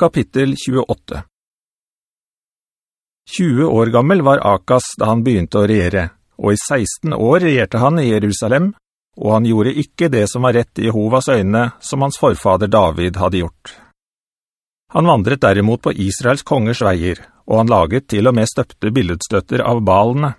Kapittel 28 20 år gammel var Akas da han begynte å regjere, og i 16 år regjerte han i Jerusalem, og han gjorde ikke det som var rett i Jehovas øyne, som hans forfader David hadde gjort. Han vandret derimot på Israels kongers veier, og han laget til og med støpte billedstøtter av balene.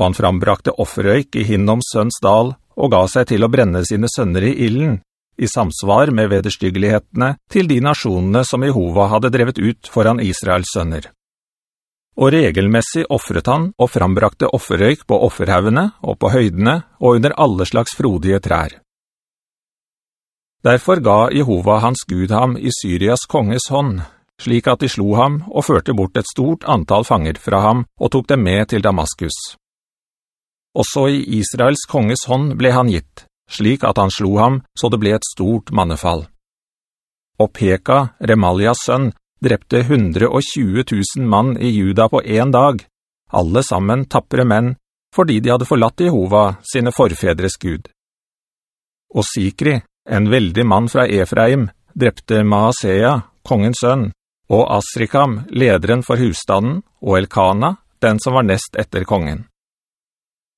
Og han frambrakte offerøyk i Hinnoms sønns dal, og ga seg til å brenne sine sønner i illen, i samsvar med vederstyggelighetene til de nasjonene som Jehova hadde drevet ut foran Israels sønner. Og regelmessig offret han og frambrakte offerøyk på offerhaugene og på høydene og under alle slags frodige trær. Derfor ga Jehova hans Gud ham i Syrias konges hånd, slik at de slo ham og førte bort et stort antall fanger fra ham og tok dem med til Damaskus. Også i Israels konges hånd ble han gitt, slik at han slo ham så det ble et stort mannefall. Og Peka, Remalias sønn, drepte 120 000 mann i Juda på en dag, alle sammen tappere menn, fordi de hadde forlatt Jehova, sine forfedres Gud. Og Sikri, en veldig mann fra Efraim, drepte Maasea, kongens sønn, og Asrikam, lederen for husstanden, og Elkana, den som var nest etter kongen.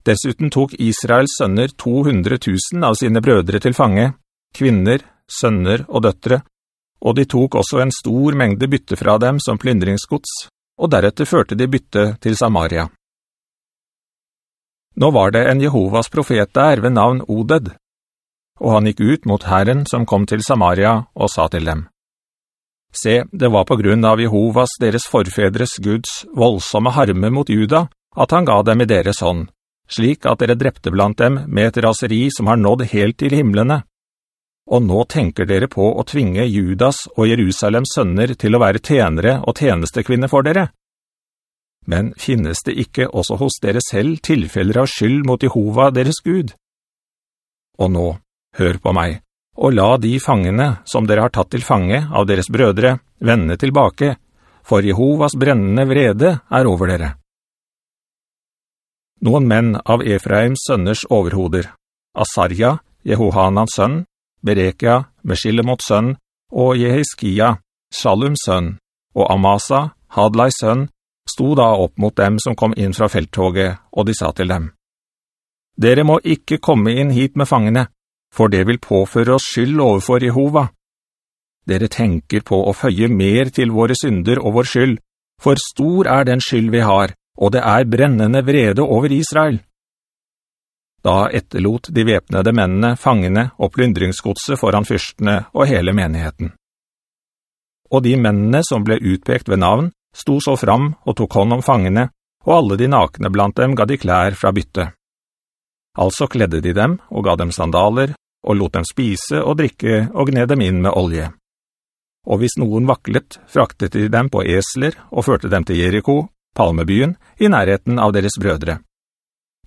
Dessuten tok Israels sønner 200 000 av sine brødre til fange, kvinner, sønner og døttere, og de tok også en stor mengde bytte fra dem som plyndringsgods, og deretter førte de bytte til Samaria. Nå var det en Jehovas profet der ved navn Oded, og han gikk ut mot Herren som kom til Samaria og sa til dem, «Se, det var på grunn av Jehovas, deres forfedres Guds, voldsomme harme mot Juda, at han ga dem i deres hånd, slik at dere drepte blant dem med et raseri som har nådd helt til himmelene. Og nå tenker dere på å tvinge Judas og Jerusalems sønner til å være tjenere og tjenestekvinner for dere. Men finnes det ikke også hos dere selv tilfeller av skyld mot Jehova, deres Gud? Og nå, hør på meg, og la de fangene som dere har tatt til fange av deres brødre vende tilbake, for Jehovas brennende vrede er over dere noen menn av Efraims sønners overhoder, Asarja, Jehohanans sønn, Berekia, Meshilemots sønn, og Jehiskia, Shalums sønn, og Amasa, Hadlais sønn, sto da opp mot dem som kom inn fra felttoget, og de sa til dem, «Dere må ikke komme inn hit med fangene, for det vil påføre oss skyld overfor Jehova. Dere tenker på å føye mer til våre synder og vår skyld, for stor er den skyld vi har, og det er brennende vrede over Israel. Da etterlot de vepnede mennene, fangene og plyndringsgodset foran fyrstene og hele menigheten. Og de mennene som ble utpekt ved navn, sto så fram og tok hånd om fangene, og alle de nakne blant dem ga de klær fra bytte. Altså kledde de dem og ga dem sandaler, og lot dem spise og drikke og gned dem inn med olje. Og hvis noen vaklet, fraktet de dem på esler og førte dem til Jericho, Palmebyen, i nærheten av deres brødre.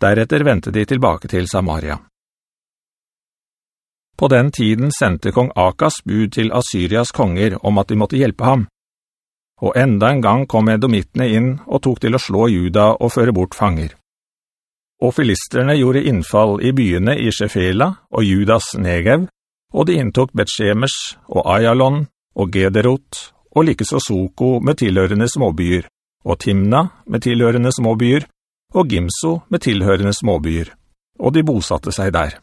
Deretter ventet de tilbake til Samaria. På den tiden sendte kong Akas bud til Assyrias konger om at de måtte hjelpe ham. Og enda en gang kom edomittene inn og tok til å slå Juda og føre bort fanger. Og filisterne gjorde innfall i byene i Shefela og Judas Negev, og de inntok Betshemers og Ayalon og Gederot og likeså Soko med tilhørende småbyer og Timna med tilhørende småbyer, og Gimso med tilhørende småbyer, og de bosatte seg der.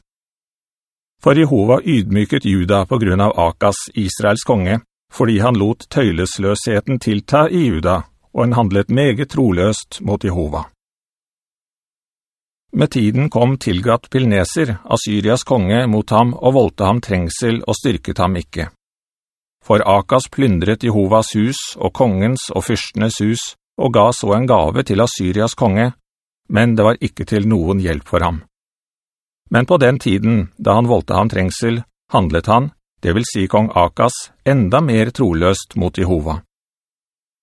For Jehova ydmyket Juda på grunn av Akas, Israels konge, fordi han lot tøylesløsheten tilta i Juda, og han handlet meget troløst mot Jehova. Med tiden kom Tilgat Pilneser, Assyrias konge, mot ham og voldte ham trengsel og styrket ham ikke. For Akas plyndret Jehovas hus og kongens og fyrstenes hus, og ga så en gave til Assyrias konge, men det var ikke til noen hjelp for ham. Men på den tiden, da han voldte ham trengsel, handlet han, det vil si kong Akas, enda mer troløst mot Jehova.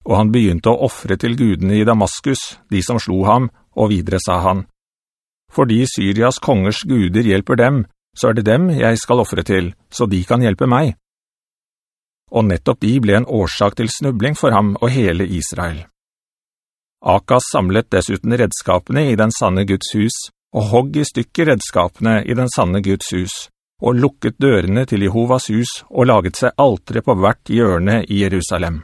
Og han begynte å offre til gudene i Damaskus, de som slo ham, og videre sa han, «Fordi Syrias kongers guder hjelper dem, så er det dem jeg skal offre til, så de kan hjelpe meg.» Og nettopp de ble en årsak til snubling for ham og hele Israel. Akas samlet dessuten redskapene i den sanne Guds hus, og hogg i stykker redskapene i den sanne Guds hus, og lukket dørene til Jehovas hus og laget seg altre på hvert hjørne i Jerusalem.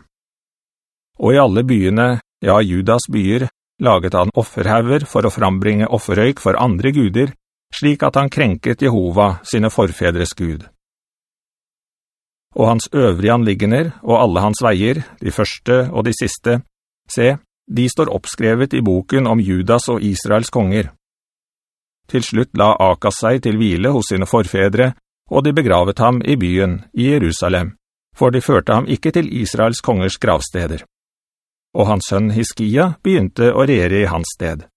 Og i alle byene, ja, Judas byer, laget han offerhauger for å frambringe offerøyk for andre guder, slik at han krenket Jehova, sine forfedres Gud. Og hans øvrige anliggender og alle hans veier, de første og de siste, se, de står oppskrevet i boken om Judas og Israels konger. Til slutt la Akas seg til hvile hos sine forfedre, og de begravet ham i byen, i Jerusalem, for de førte ham ikke til Israels kongers gravsteder. Og hans sønn Hiskia begynte å regjere i hans sted.